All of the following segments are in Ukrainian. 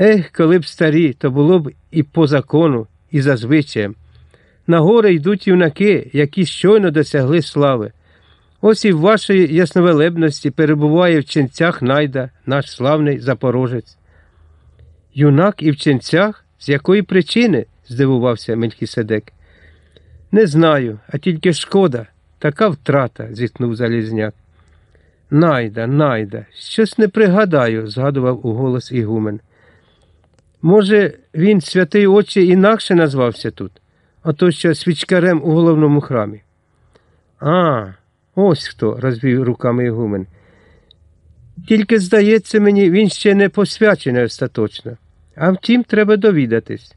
Ех, коли б старі, то було б і по закону, і за звичаєм. На гори йдуть юнаки, які щойно досягли слави. Ось і в вашій ясновелебності перебуває в ченцях найда, наш славний запорожець. Юнак і в ченцях? З якої причини? здивувався Мельхіседек. Не знаю, а тільки шкода, така втрата, зітхнув Залізняк. Найда, найда, щось не пригадаю, згадував у голос Ігумен. Може, він, святий отче, інакше назвався тут, а то що свічкарем у головному храмі. А, ось хто, розвів руками Ігумен. Тільки, здається мені, він ще не посвячений остаточно. А втім, треба довідатись.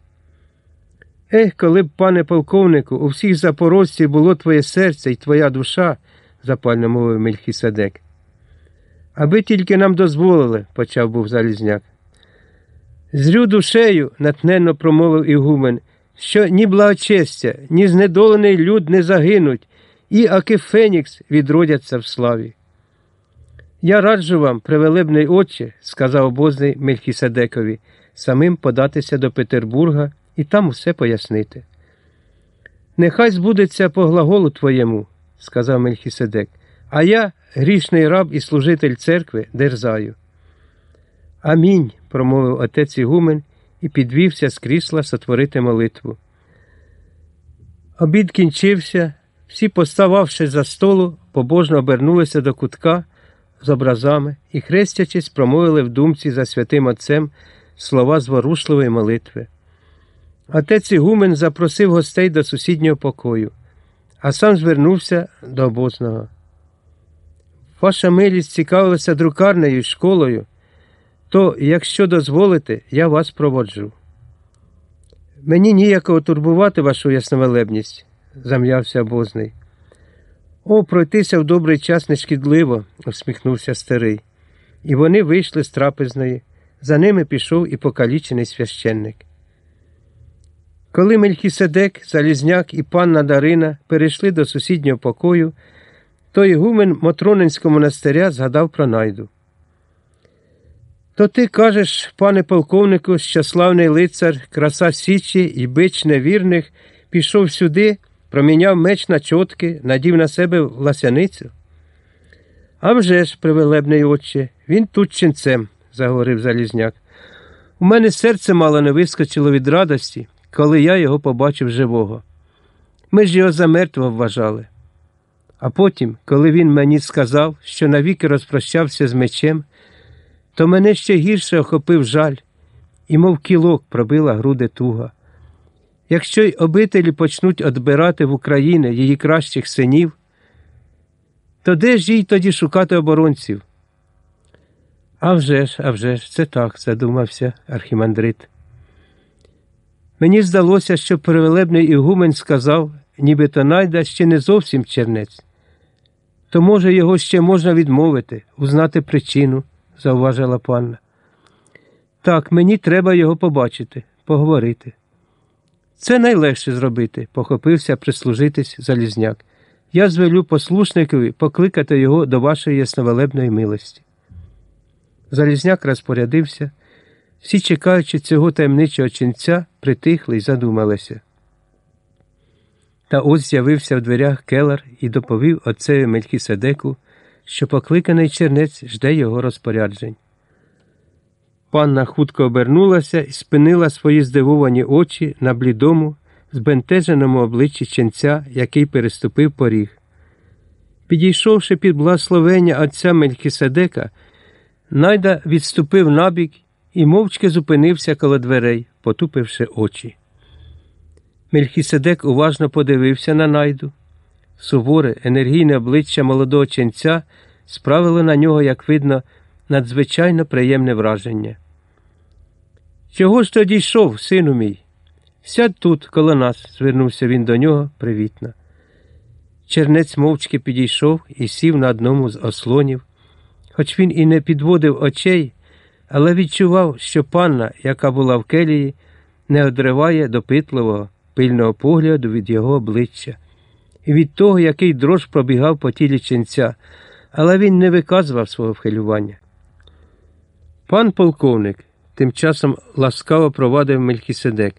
Ех, коли б, пане полковнику, у всіх запорожців було твоє серце і твоя душа, запально мовив Мельхіседек. Аби тільки нам дозволили, почав був Залізняк. Зрю душею, натненно промовив Ігумен, що ні благочестя, ні знедолений люд не загинуть, і аки Фенікс відродяться в славі. Я раджу вам, привелебний отче, сказав обозний Мельхіседекові, самим податися до Петербурга і там усе пояснити. Нехай збудеться по глаголу твоєму, сказав Мельхіседек, а я, грішний раб і служитель церкви, дерзаю. Амінь, промовив отець Ігумен і підвівся з крісла сотворити молитву. Обід кінчився, всі, постававши за столу, побожно обернулися до кутка з образами і, хрестячись, промовили в думці за святим Отцем слова зворушливої молитви. Отець Ігумен запросив гостей до сусіднього покою, а сам звернувся до обозного. Ваша милість цікавилася друкарнею і школою, то, якщо дозволите, я вас проводжу. Мені ніякого турбувати вашу ясновелебність, зам'явся обозний. О, пройтися в добрий час нешкідливо, усміхнувся старий. І вони вийшли з трапезної. За ними пішов і покалічений священник. Коли Мельхіседек, Залізняк і панна Дарина перейшли до сусіднього покою, то ігумен Мотронинського монастиря згадав про найду. То ти кажеш, пане полковнику, що славний лицар, краса Січі і бич невірних, пішов сюди, проміняв меч на чотки, надів на себе ласяницю? «А вже ж, привелебний отче, він тут ченцем, заговорив Залізняк. У мене серце мало не вискочило від радості, коли я його побачив живого. Ми ж його за мертвого вважали. А потім, коли він мені сказав, що навіки розпрощався з мечем, то мене ще гірше охопив жаль, і, мов кілок, пробила груди туга. Якщо й обителі почнуть одбирати в Україні її кращих синів, то де ж їй тоді шукати оборонців? «А вже ж, а вже ж, це так, задумався архімандрит. Мені здалося, що привелебний Ігумен сказав, нібито найда ще не зовсім чернець. То, може, його ще можна відмовити, узнати причину, зауважила панна. Так, мені треба його побачити, поговорити. Це найлегше зробити, похопився прислужитись Залізняк. Я звелю послушникові покликати його до вашої ясновелебної милості. Залізняк розпорядився. Всі, чекаючи цього таємничого ченця, притихли й задумалися. Та ось з'явився в дверях келар і доповів отцеві Мельхіседеку, що покликаний чернець жде його розпоряджень. Панна хутко обернулася і спинила свої здивовані очі на блідому, збентеженому обличчі ченця, який переступив поріг. Підійшовши під благословення отця Мельхіседека, найда відступив набік і мовчки зупинився коло дверей, потупивши очі. Мельхіседек уважно подивився на найду. Суворе, енергійне обличчя молодого ченця справило на нього, як видно, надзвичайно приємне враження. Чого ж тоді йшов, сину мій? Сядь тут, коло нас, звернувся він до нього привітно. Чернець мовчки підійшов і сів на одному з ослонів. Хоч він і не підводив очей, але відчував, що панна, яка була в келії, не одриває допитливого, пильного погляду від його обличчя, від того, який дрож пробігав по тілі ченця, але він не виказував свого вхилювання. Пан полковник, тим часом ласкаво провадив Мелькіседек.